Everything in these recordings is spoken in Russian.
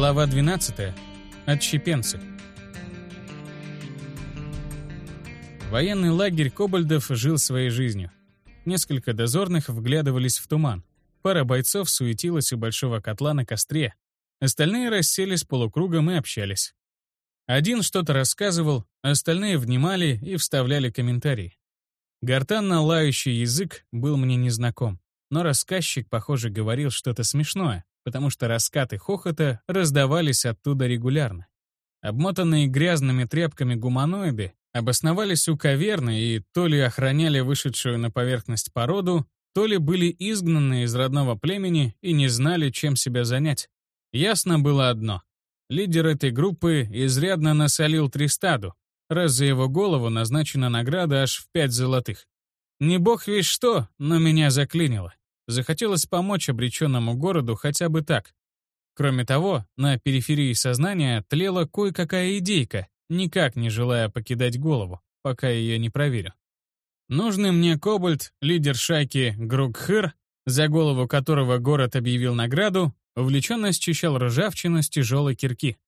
Глава 12. Отщепенцы. Военный лагерь Кобальдов жил своей жизнью. Несколько дозорных вглядывались в туман. Пара бойцов суетилась у большого котла на костре. Остальные расселись полукругом и общались. Один что-то рассказывал, остальные внимали и вставляли комментарии. Гортанно лающий язык был мне незнаком, но рассказчик, похоже, говорил что-то смешное, потому что раскаты хохота раздавались оттуда регулярно. Обмотанные грязными тряпками гуманоиды обосновались у каверны и то ли охраняли вышедшую на поверхность породу, то ли были изгнаны из родного племени и не знали, чем себя занять. Ясно было одно. Лидер этой группы изрядно насолил Тристаду, раз за его голову назначена награда аж в пять золотых. Не бог весь что, но меня заклинило. Захотелось помочь обреченному городу хотя бы так. Кроме того, на периферии сознания тлела кое-какая идейка, никак не желая покидать голову, пока ее не проверю. Нужный мне Кобальт, лидер шайки Гругхыр, за голову которого город объявил награду, увлеченно счищал ржавчину с тяжелой кирки.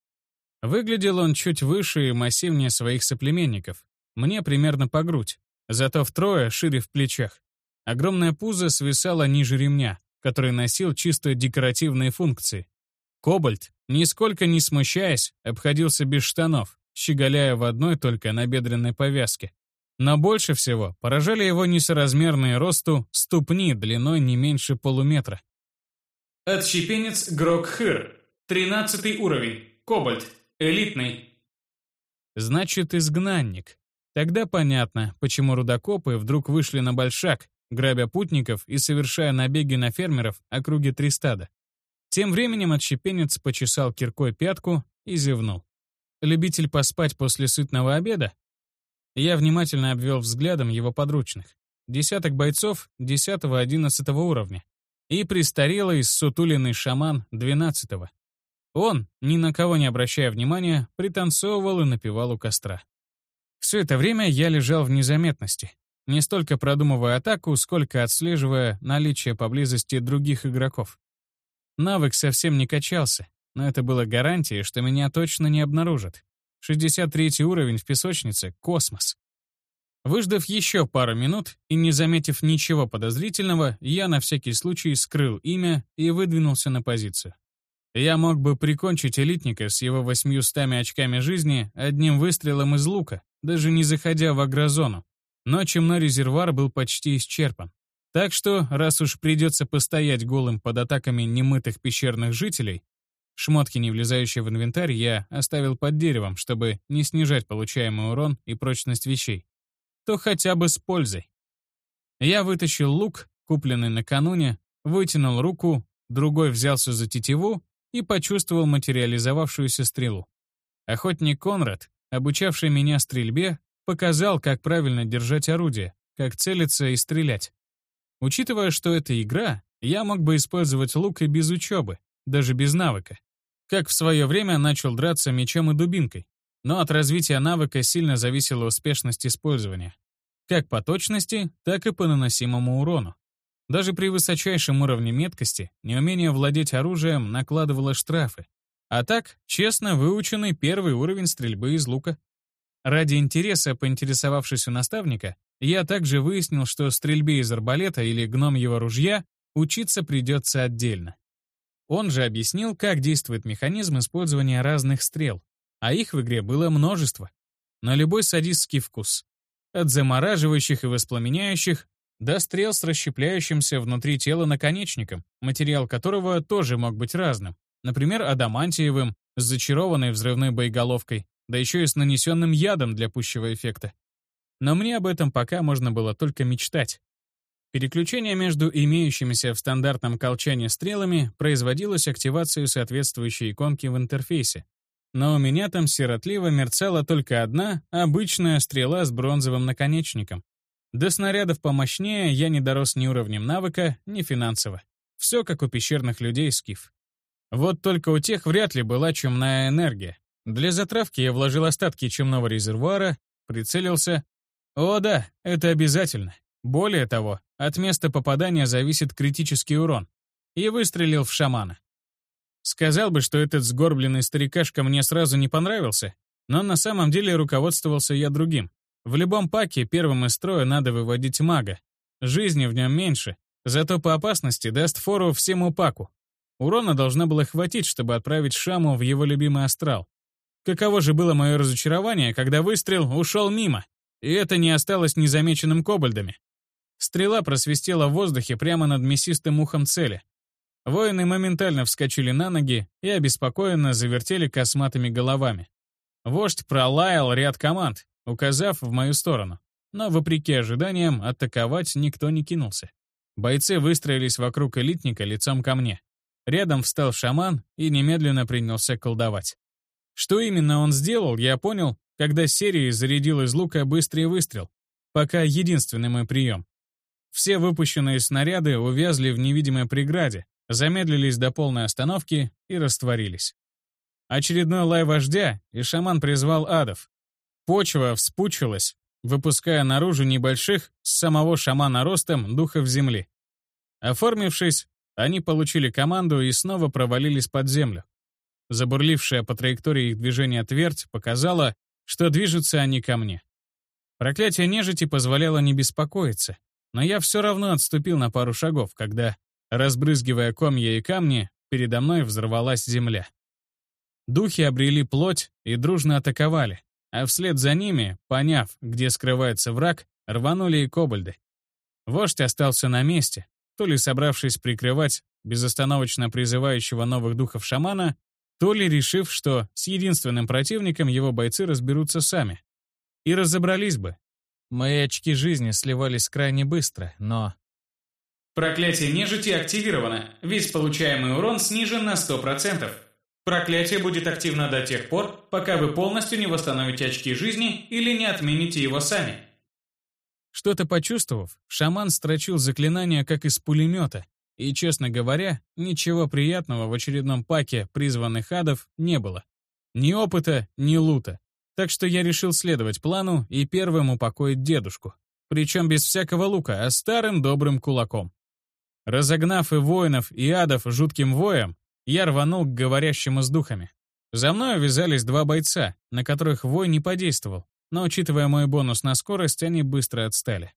Выглядел он чуть выше и массивнее своих соплеменников, мне примерно по грудь, зато втрое шире в плечах. Огромное пузо свисало ниже ремня, который носил чисто декоративные функции. Кобальт, нисколько не смущаясь, обходился без штанов, щеголяя в одной только набедренной повязке. Но больше всего поражали его несоразмерные росту ступни длиной не меньше полуметра. Отщепенец Грокхыр. Тринадцатый уровень. Кобальт. Элитный. Значит, изгнанник. Тогда понятно, почему рудокопы вдруг вышли на большак, грабя путников и совершая набеги на фермеров округе Тристада. Тем временем отщепенец почесал киркой пятку и зевнул. Любитель поспать после сытного обеда? Я внимательно обвел взглядом его подручных. Десяток бойцов 10-11 уровня. И престарелый сутуленный шаман 12 -го. Он, ни на кого не обращая внимания, пританцовывал и напевал у костра. Все это время я лежал в незаметности, не столько продумывая атаку, сколько отслеживая наличие поблизости других игроков. Навык совсем не качался, но это было гарантией, что меня точно не обнаружат. 63 уровень в песочнице — космос. Выждав еще пару минут и не заметив ничего подозрительного, я на всякий случай скрыл имя и выдвинулся на позицию. Я мог бы прикончить элитника с его 800 очками жизни одним выстрелом из лука, даже не заходя в агрозону, но чемной резервуар был почти исчерпан. Так что, раз уж придется постоять голым под атаками немытых пещерных жителей, шмотки, не влезающие в инвентарь, я оставил под деревом, чтобы не снижать получаемый урон и прочность вещей, то хотя бы с пользой. Я вытащил лук, купленный накануне, вытянул руку, другой взялся за тетиву и почувствовал материализовавшуюся стрелу. Охотник Конрад, обучавший меня стрельбе, Показал, как правильно держать орудие, как целиться и стрелять. Учитывая, что это игра, я мог бы использовать лук и без учебы, даже без навыка. Как в свое время начал драться мечом и дубинкой. Но от развития навыка сильно зависела успешность использования. Как по точности, так и по наносимому урону. Даже при высочайшем уровне меткости неумение владеть оружием накладывало штрафы. А так, честно выученный первый уровень стрельбы из лука. Ради интереса, поинтересовавшись у наставника, я также выяснил, что стрельбе из арбалета или гномьего ружья учиться придется отдельно. Он же объяснил, как действует механизм использования разных стрел, а их в игре было множество. На любой садистский вкус. От замораживающих и воспламеняющих до стрел с расщепляющимся внутри тела наконечником, материал которого тоже мог быть разным. Например, адамантиевым, с зачарованной взрывной боеголовкой, да еще и с нанесенным ядом для пущего эффекта. Но мне об этом пока можно было только мечтать. Переключение между имеющимися в стандартном колчане стрелами производилось активацией соответствующей иконки в интерфейсе. Но у меня там сиротливо мерцала только одна, обычная стрела с бронзовым наконечником. До снарядов помощнее я не дорос ни уровнем навыка, ни финансово. Все как у пещерных людей скиф. Вот только у тех вряд ли была чумная энергия. Для затравки я вложил остатки чемного резервуара, прицелился. О да, это обязательно. Более того, от места попадания зависит критический урон. И выстрелил в шамана. Сказал бы, что этот сгорбленный старикашка мне сразу не понравился, но на самом деле руководствовался я другим. В любом паке первым из строя надо выводить мага. Жизни в нем меньше, зато по опасности даст фору всему паку. Урона должно было хватить, чтобы отправить Шаму в его любимый астрал. Каково же было мое разочарование, когда выстрел ушел мимо, и это не осталось незамеченным кобальдами. Стрела просвистела в воздухе прямо над мясистым ухом цели. Воины моментально вскочили на ноги и обеспокоенно завертели косматыми головами. Вождь пролаял ряд команд, указав в мою сторону. Но, вопреки ожиданиям, атаковать никто не кинулся. Бойцы выстроились вокруг элитника лицом ко мне. Рядом встал шаман и немедленно принялся колдовать. Что именно он сделал, я понял, когда серии зарядил из лука быстрый выстрел. Пока единственный мой прием. Все выпущенные снаряды увязли в невидимой преграде, замедлились до полной остановки и растворились. Очередной лай вождя, и шаман призвал адов. Почва вспучилась, выпуская наружу небольших, с самого шамана ростом, духов земли. Оформившись, они получили команду и снова провалились под землю. Забурлившая по траектории их движения твердь показала, что движутся они ко мне. Проклятие нежити позволяло не беспокоиться, но я все равно отступил на пару шагов, когда, разбрызгивая комья и камни, передо мной взорвалась земля. Духи обрели плоть и дружно атаковали, а вслед за ними, поняв, где скрывается враг, рванули и кобальды. Вождь остался на месте, то ли собравшись прикрывать безостановочно призывающего новых духов шамана, то ли решив, что с единственным противником его бойцы разберутся сами. И разобрались бы. Мои очки жизни сливались крайне быстро, но... Проклятие нежити активировано. Весь получаемый урон снижен на 100%. Проклятие будет активно до тех пор, пока вы полностью не восстановите очки жизни или не отмените его сами. Что-то почувствовав, шаман строчил заклинание как из пулемета, и, честно говоря, ничего приятного в очередном паке призванных адов не было. Ни опыта, ни лута. Так что я решил следовать плану и первым упокоить дедушку. Причем без всякого лука, а старым добрым кулаком. Разогнав и воинов, и адов жутким воем, я рванул к говорящему с духами. За мной вязались два бойца, на которых вой не подействовал, но, учитывая мой бонус на скорость, они быстро отстали.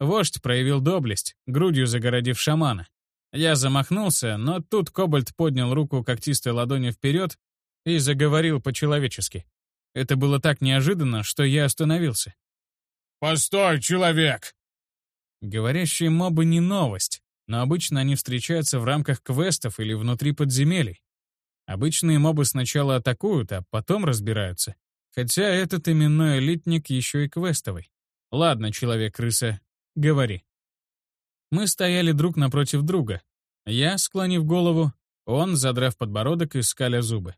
Вождь проявил доблесть, грудью загородив шамана. Я замахнулся, но тут Кобальт поднял руку когтистой ладонью вперед и заговорил по-человечески. Это было так неожиданно, что я остановился. «Постой, человек!» Говорящие мобы не новость, но обычно они встречаются в рамках квестов или внутри подземелий. Обычные мобы сначала атакуют, а потом разбираются. Хотя этот именной элитник еще и квестовый. Ладно, человек-крыса, говори. Мы стояли друг напротив друга. Я, склонив голову, он, задрав подбородок и скаля зубы.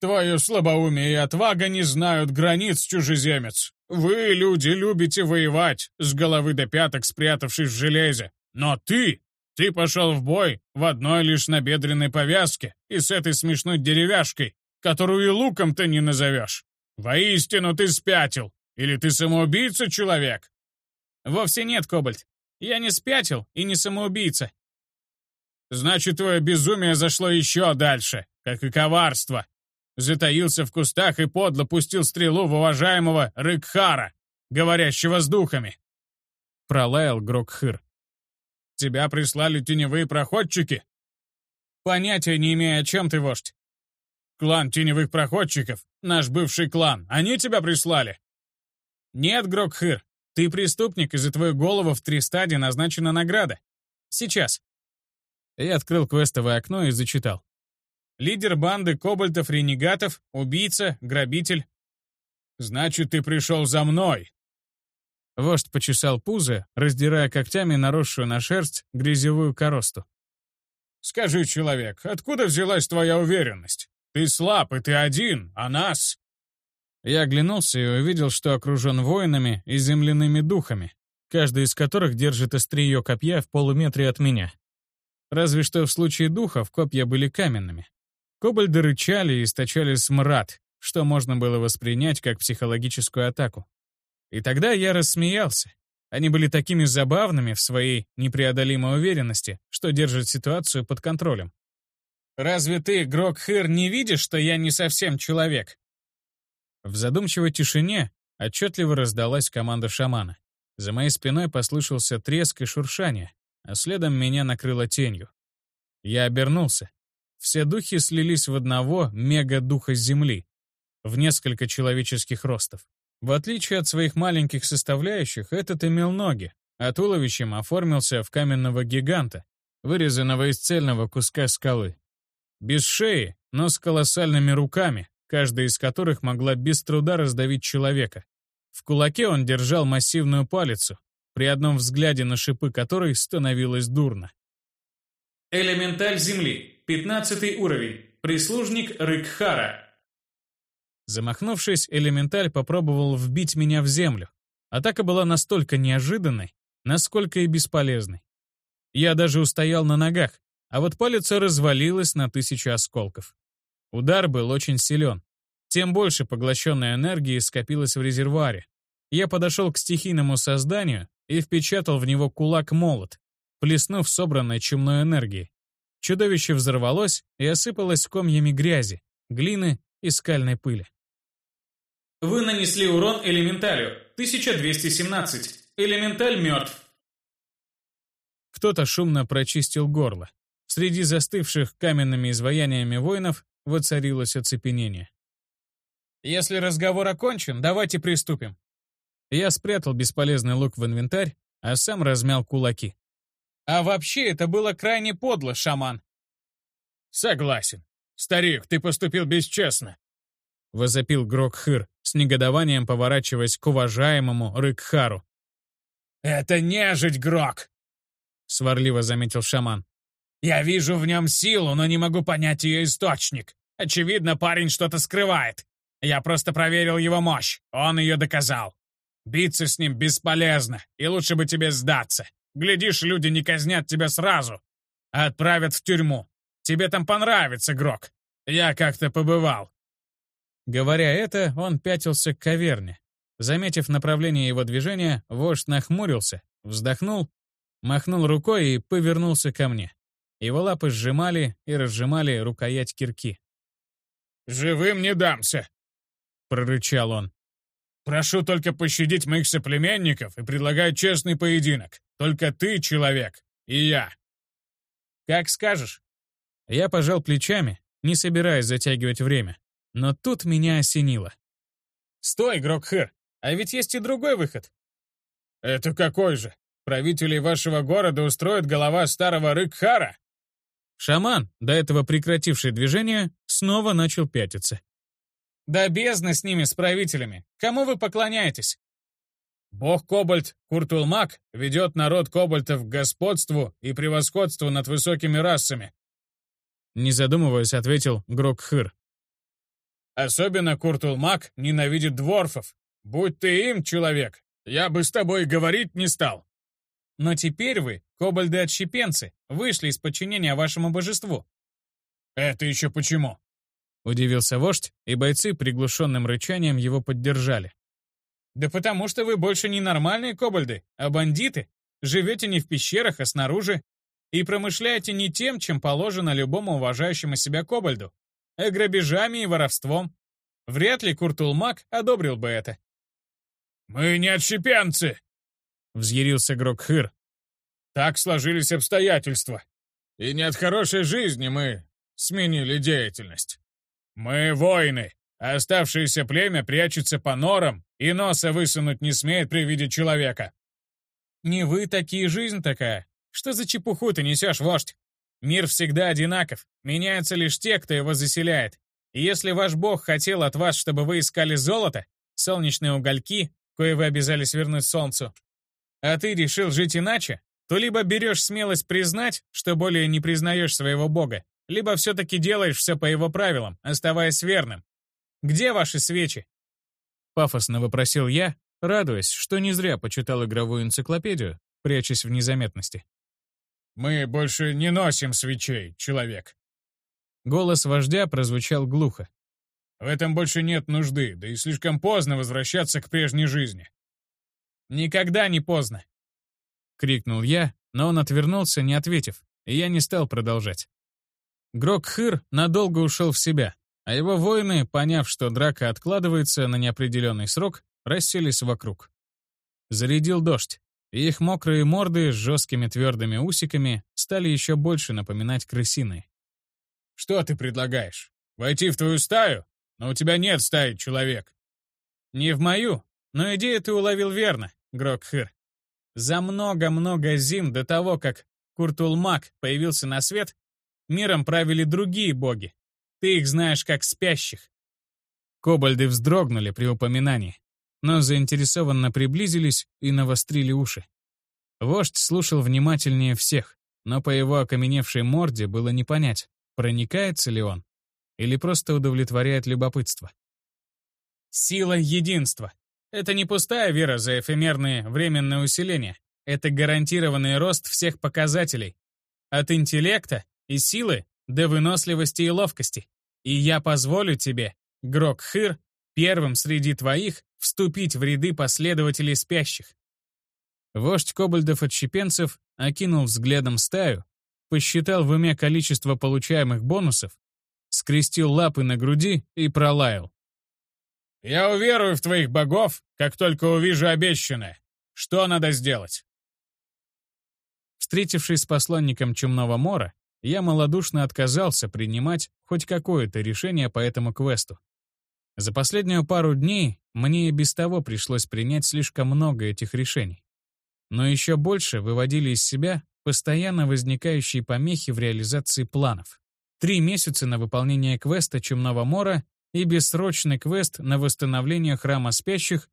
«Твое слабоумие и отвага не знают границ, чужеземец. Вы, люди, любите воевать, с головы до пяток спрятавшись в железе. Но ты, ты пошел в бой в одной лишь набедренной повязке и с этой смешной деревяшкой, которую и луком-то не назовешь. Воистину ты спятил. Или ты самоубийца, человек? Вовсе нет, Кобальт. Я не спятил и не самоубийца. Значит, твое безумие зашло еще дальше, как и коварство. Затаился в кустах и подло пустил стрелу в уважаемого Рыкхара, говорящего с духами. Пролаял Грокхыр. Тебя прислали теневые проходчики? Понятия не имею, о чем ты, вождь. Клан теневых проходчиков, наш бывший клан, они тебя прислали? Нет, Грокхыр, ты преступник, и за твою голову в три стадии назначена награда. Сейчас. Я открыл квестовое окно и зачитал. Лидер банды кобальтов-ренегатов, убийца, грабитель. Значит, ты пришел за мной, Вождь почесал пузо, раздирая когтями наросшую на шерсть грязевую коросту. «Скажи, человек, откуда взялась твоя уверенность? Ты слаб, и ты один, а нас...» Я оглянулся и увидел, что окружен воинами и земляными духами, каждый из которых держит острие копья в полуметре от меня. Разве что в случае духов копья были каменными. Кобальды рычали и источали смрад, что можно было воспринять как психологическую атаку. И тогда я рассмеялся. Они были такими забавными в своей непреодолимой уверенности, что держат ситуацию под контролем. разве ты, Грокхыр, не видишь, что я не совсем человек?» В задумчивой тишине отчетливо раздалась команда шамана. За моей спиной послышался треск и шуршание, а следом меня накрыло тенью. Я обернулся. Все духи слились в одного мега-духа Земли, в несколько человеческих ростов. В отличие от своих маленьких составляющих, этот имел ноги, а туловищем оформился в каменного гиганта, вырезанного из цельного куска скалы. Без шеи, но с колоссальными руками, каждая из которых могла без труда раздавить человека. В кулаке он держал массивную палицу, при одном взгляде на шипы которой становилось дурно. Элементаль Земли, 15 уровень, прислужник Рыкхара. Замахнувшись, элементаль попробовал вбить меня в землю. Атака была настолько неожиданной, насколько и бесполезной. Я даже устоял на ногах, а вот палец развалилась на тысячу осколков. Удар был очень силен. Тем больше поглощенной энергии скопилось в резервуаре. Я подошел к стихийному созданию и впечатал в него кулак-молот, плеснув собранной чумной энергией. Чудовище взорвалось и осыпалось комьями грязи, глины и скальной пыли. Вы нанесли урон элементалю. 1217. Элементаль мертв. Кто-то шумно прочистил горло. Среди застывших каменными изваяниями воинов воцарилось оцепенение. «Если разговор окончен, давайте приступим». Я спрятал бесполезный лук в инвентарь, а сам размял кулаки. «А вообще это было крайне подло, шаман». «Согласен. Старик, ты поступил бесчестно», — возопил Грокхыр, с негодованием поворачиваясь к уважаемому Рыкхару. «Это нежить, Грок!» — сварливо заметил шаман. «Я вижу в нем силу, но не могу понять ее источник. Очевидно, парень что-то скрывает. Я просто проверил его мощь, он ее доказал. Биться с ним бесполезно, и лучше бы тебе сдаться. Глядишь, люди не казнят тебя сразу, а отправят в тюрьму. Тебе там понравится, Грок. Я как-то побывал. Говоря это, он пятился к каверне. Заметив направление его движения, вождь нахмурился, вздохнул, махнул рукой и повернулся ко мне. Его лапы сжимали и разжимали рукоять кирки. «Живым не дамся!» — прорычал он. «Прошу только пощадить моих соплеменников и предлагаю честный поединок. Только ты человек, и я». «Как скажешь». Я пожал плечами, не собираясь затягивать время. Но тут меня осенило. «Стой, Грокхыр, а ведь есть и другой выход». «Это какой же? Правителей вашего города устроит голова старого Рыкхара?» Шаман, до этого прекративший движение, снова начал пятиться. «Да бездна с ними, с правителями! Кому вы поклоняетесь?» «Бог Кобальт, Куртулмак, ведет народ Кобальтов к господству и превосходству над высокими расами», не задумываясь, ответил Грокхыр. Особенно Куртулмак ненавидит дворфов. Будь ты им, человек, я бы с тобой говорить не стал. Но теперь вы, кобальды-отщепенцы, вышли из подчинения вашему божеству. Это еще почему? Удивился вождь, и бойцы приглушенным рычанием его поддержали. Да потому что вы больше не нормальные кобальды, а бандиты. Живете не в пещерах, а снаружи. И промышляете не тем, чем положено любому уважающему себя кобальду, а грабежами и воровством. Вряд ли Куртулмак одобрил бы это. «Мы не отщепенцы!» — взъярился Грокхыр. «Так сложились обстоятельства. И не от хорошей жизни мы сменили деятельность. Мы воины, а оставшееся племя прячется по норам и носа высунуть не смеет при виде человека». «Не вы такие, жизнь такая. Что за чепуху ты несешь, вождь? Мир всегда одинаков, меняются лишь те, кто его заселяет. И если ваш бог хотел от вас, чтобы вы искали золото, солнечные угольки, кое вы обязались вернуть солнцу, а ты решил жить иначе, то либо берешь смелость признать, что более не признаешь своего бога, либо все-таки делаешь все по его правилам, оставаясь верным. Где ваши свечи? Пафосно вопросил я, радуясь, что не зря почитал игровую энциклопедию, прячась в незаметности. «Мы больше не носим свечей, человек». Голос вождя прозвучал глухо. «В этом больше нет нужды, да и слишком поздно возвращаться к прежней жизни». «Никогда не поздно!» — крикнул я, но он отвернулся, не ответив, и я не стал продолжать. Грокхыр надолго ушел в себя, а его воины, поняв, что драка откладывается на неопределенный срок, расселись вокруг. Зарядил дождь, и их мокрые морды с жесткими твердыми усиками стали еще больше напоминать крысиные. «Что ты предлагаешь? Войти в твою стаю? Но у тебя нет стаи, человек!» «Не в мою, но идею ты уловил верно, Грокхыр. За много-много зим до того, как Куртулмак появился на свет, миром правили другие боги. Ты их знаешь как спящих. Кобальды вздрогнули при упоминании, но заинтересованно приблизились и навострили уши. Вождь слушал внимательнее всех, но по его окаменевшей морде было не понять, проникается ли он или просто удовлетворяет любопытство. Сила единства. Это не пустая вера за эфемерные временные усиления. Это гарантированный рост всех показателей. От интеллекта и силы до выносливости и ловкости. И я позволю тебе, Грок-Хыр, первым среди твоих вступить в ряды последователей спящих. Вождь кобальдов-отщепенцев окинул взглядом стаю, посчитал в уме количество получаемых бонусов, скрестил лапы на груди и пролаял. «Я уверую в твоих богов, как только увижу обещанное. Что надо сделать?» Встретившись с посланником Чумного Мора, я малодушно отказался принимать хоть какое-то решение по этому квесту. За последнюю пару дней мне и без того пришлось принять слишком много этих решений. Но еще больше выводили из себя постоянно возникающие помехи в реализации планов. Три месяца на выполнение квеста Чумного Мора и бессрочный квест на восстановление Храма Спящих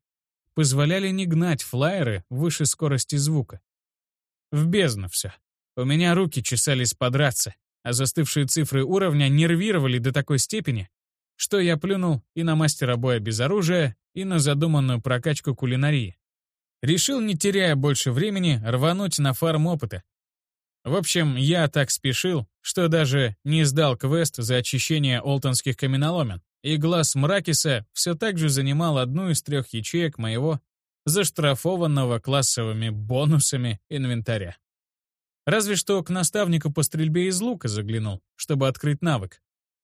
позволяли не гнать флайеры выше скорости звука. В бездну все. У меня руки чесались подраться, а застывшие цифры уровня нервировали до такой степени, что я плюнул и на мастера боя без оружия, и на задуманную прокачку кулинарии. Решил, не теряя больше времени, рвануть на фарм опыта. В общем, я так спешил, что даже не сдал квест за очищение олтонских каменоломен, и глаз Мракиса все так же занимал одну из трех ячеек моего заштрафованного классовыми бонусами инвентаря. Разве что к наставнику по стрельбе из лука заглянул, чтобы открыть навык.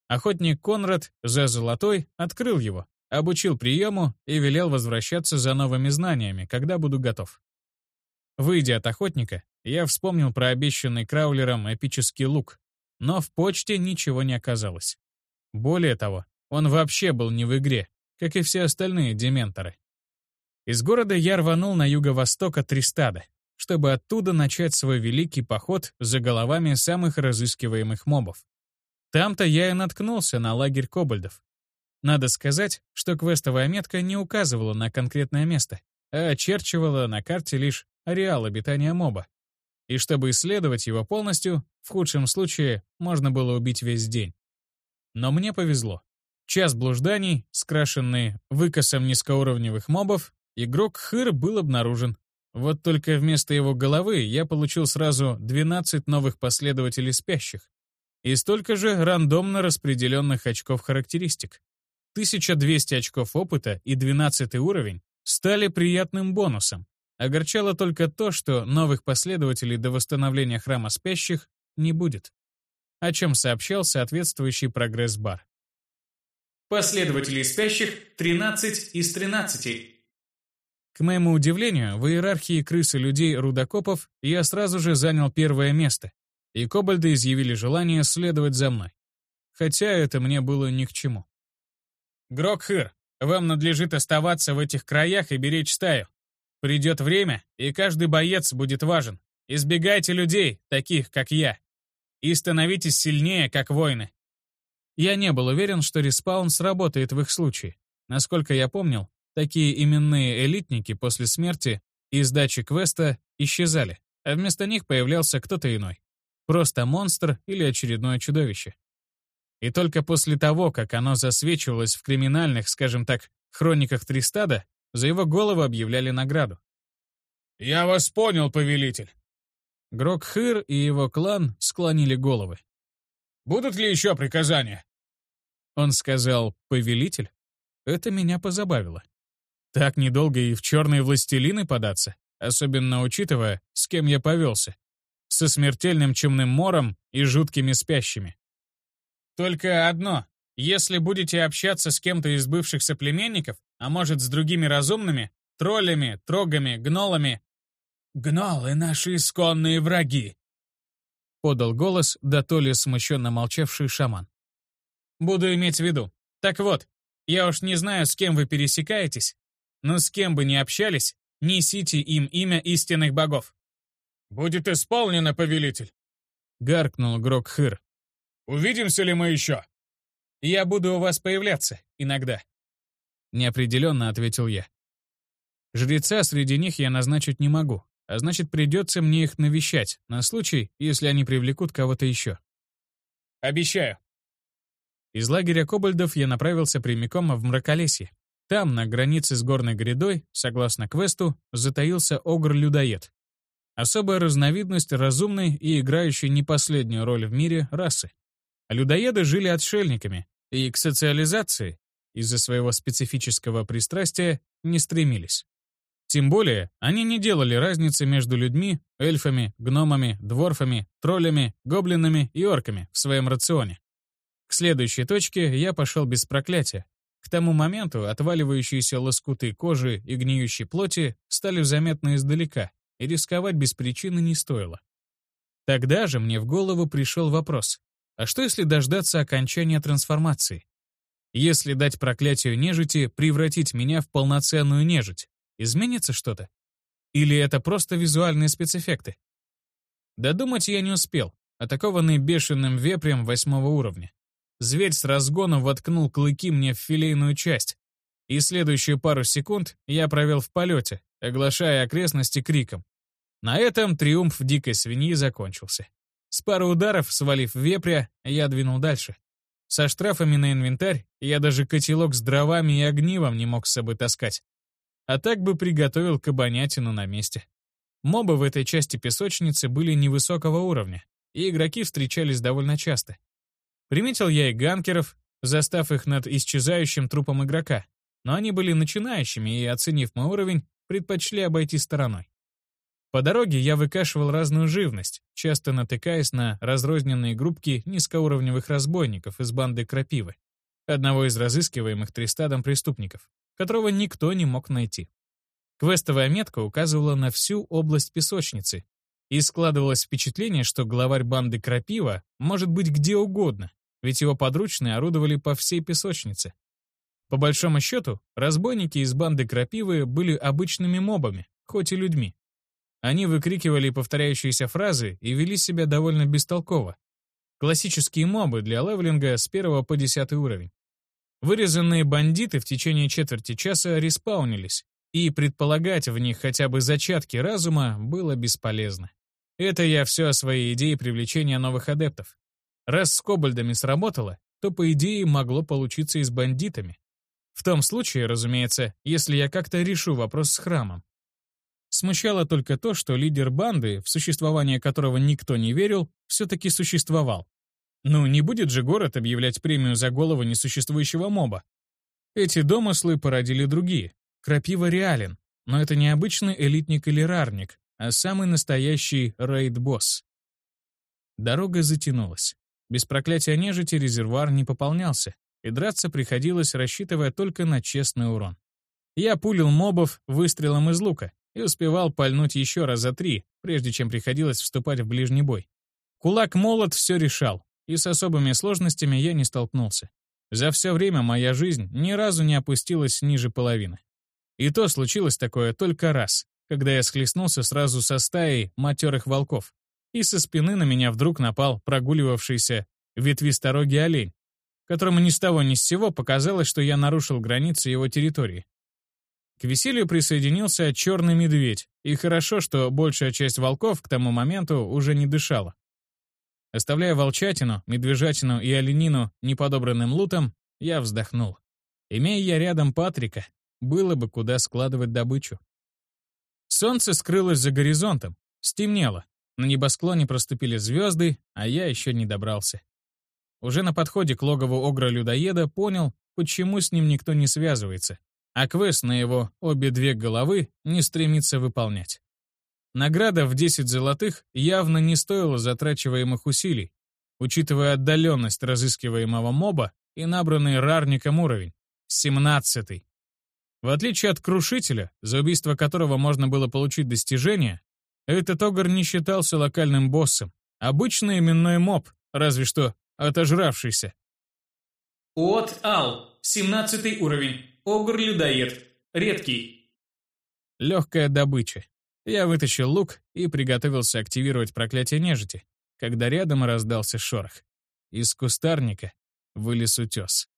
Охотник Конрад за золотой открыл его, обучил приему и велел возвращаться за новыми знаниями, когда буду готов. Выйдя от охотника, я вспомнил про обещанный краулером эпический лук, но в почте ничего не оказалось. Более того, он вообще был не в игре, как и все остальные дементоры. Из города я рванул на юго-восток от Тристада, чтобы оттуда начать свой великий поход за головами самых разыскиваемых мобов. Там-то я и наткнулся на лагерь кобальдов. Надо сказать, что квестовая метка не указывала на конкретное место, а очерчивала на карте лишь ареал обитания моба. И чтобы исследовать его полностью, в худшем случае можно было убить весь день. Но мне повезло. Час блужданий, скрашенный выкосом низкоуровневых мобов, Игрок Хыр был обнаружен. Вот только вместо его головы я получил сразу 12 новых последователей спящих и столько же рандомно распределенных очков характеристик. 1200 очков опыта и 12 уровень стали приятным бонусом. Огорчало только то, что новых последователей до восстановления храма спящих не будет, о чем сообщал соответствующий прогресс-бар. Последователей спящих 13 из 13. К моему удивлению, в иерархии крысы людей-рудокопов я сразу же занял первое место, и кобальды изъявили желание следовать за мной. Хотя это мне было ни к чему. «Грокхыр, вам надлежит оставаться в этих краях и беречь стаю. Придет время, и каждый боец будет важен. Избегайте людей, таких, как я. И становитесь сильнее, как воины». Я не был уверен, что респаун сработает в их случае. Насколько я помнил, Такие именные элитники после смерти и сдачи квеста исчезали, а вместо них появлялся кто-то иной. Просто монстр или очередное чудовище. И только после того, как оно засвечивалось в криминальных, скажем так, хрониках Тристада, за его голову объявляли награду. «Я вас понял, повелитель!» Грокхыр и его клан склонили головы. «Будут ли еще приказания?» Он сказал «повелитель». Это меня позабавило. Так недолго и в черные властелины податься, особенно учитывая, с кем я повелся. Со смертельным чумным мором и жуткими спящими. Только одно. Если будете общаться с кем-то из бывших соплеменников, а может, с другими разумными, троллями, трогами, гнолами... «Гнолы — наши исконные враги!» — подал голос, да то ли смущенно молчавший шаман. «Буду иметь в виду. Так вот, я уж не знаю, с кем вы пересекаетесь, но с кем бы ни общались, несите им имя истинных богов». «Будет исполнено, повелитель!» — гаркнул Грокхыр. «Увидимся ли мы еще?» «Я буду у вас появляться иногда», — неопределенно ответил я. Жреца среди них я назначить не могу, а значит, придется мне их навещать, на случай, если они привлекут кого-то еще. Обещаю. Из лагеря кобальдов я направился прямиком в Мраколесье. Там, на границе с горной грядой, согласно квесту, затаился огр-людоед. Особая разновидность разумной и играющей не последнюю роль в мире расы. людоеды жили отшельниками и к социализации, из-за своего специфического пристрастия, не стремились. Тем более, они не делали разницы между людьми, эльфами, гномами, дворфами, троллями, гоблинами и орками в своем рационе. К следующей точке я пошел без проклятия. К тому моменту отваливающиеся лоскуты кожи и гниющей плоти стали заметны издалека, и рисковать без причины не стоило. Тогда же мне в голову пришел вопрос, а что если дождаться окончания трансформации? Если дать проклятию нежити превратить меня в полноценную нежить, Изменится что-то? Или это просто визуальные спецэффекты? Додумать я не успел, атакованный бешеным вепрем восьмого уровня. Зверь с разгону воткнул клыки мне в филейную часть, и следующие пару секунд я провел в полете, оглашая окрестности криком. На этом триумф дикой свиньи закончился. С пары ударов, свалив вепря, я двинул дальше. Со штрафами на инвентарь я даже котелок с дровами и огнивом не мог с собой таскать. А так бы приготовил кабанятину на месте. Мобы в этой части песочницы были невысокого уровня, и игроки встречались довольно часто. Приметил я и ганкеров, застав их над исчезающим трупом игрока, но они были начинающими и, оценив мой уровень, предпочли обойти стороной. По дороге я выкашивал разную живность, часто натыкаясь на разрозненные группки низкоуровневых разбойников из банды Крапивы, одного из разыскиваемых Тристадом преступников которого никто не мог найти. Квестовая метка указывала на всю область песочницы, и складывалось впечатление, что главарь банды Крапива может быть где угодно, ведь его подручные орудовали по всей песочнице. По большому счету, разбойники из банды Крапивы были обычными мобами, хоть и людьми. Они выкрикивали повторяющиеся фразы и вели себя довольно бестолково. Классические мобы для левелинга с 1 по 10 уровень. Вырезанные бандиты в течение четверти часа респаунились, и предполагать в них хотя бы зачатки разума было бесполезно. Это я все о своей идее привлечения новых адептов. Раз с кобальдами сработало, то, по идее, могло получиться и с бандитами. В том случае, разумеется, если я как-то решу вопрос с храмом. Смущало только то, что лидер банды, в существование которого никто не верил, все-таки существовал. Ну, не будет же город объявлять премию за голову несуществующего моба. Эти домыслы породили другие. Крапива реален, но это не обычный элитник или рарник, а самый настоящий рейд-босс. Дорога затянулась. Без проклятия нежити резервуар не пополнялся, и драться приходилось, рассчитывая только на честный урон. Я пулил мобов выстрелом из лука и успевал пальнуть еще раз за три, прежде чем приходилось вступать в ближний бой. Кулак-молот все решал, и с особыми сложностями я не столкнулся. За все время моя жизнь ни разу не опустилась ниже половины. И то случилось такое только раз, когда я схлестнулся сразу со стаей матерых волков, и со спины на меня вдруг напал прогуливавшийся ветвисторогий олень, которому ни с того ни с сего показалось, что я нарушил границы его территории. К веселью присоединился черный медведь, и хорошо, что большая часть волков к тому моменту уже не дышала. Оставляя волчатину, медвежатину и оленину неподобранным лутом, я вздохнул. Имея я рядом Патрика, было бы куда складывать добычу. Солнце скрылось за горизонтом, стемнело. На небосклоне проступили звезды, а я еще не добрался. Уже на подходе к логову огра-людоеда понял, почему с ним никто не связывается, а квест на его обе две головы не стремится выполнять. Награда в 10 золотых явно не стоила затрачиваемых усилий, учитывая отдаленность разыскиваемого моба и набранный рарником уровень — 17 В отличие от Крушителя, за убийство которого можно было получить достижение, этот огр не считался локальным боссом. Обычный именной моб, разве что отожравшийся. От Ал, 17 уровень, огр-людоед, редкий. Легкая добыча. Я вытащил лук и приготовился активировать проклятие нежити, когда рядом раздался шорох. Из кустарника вылез утес.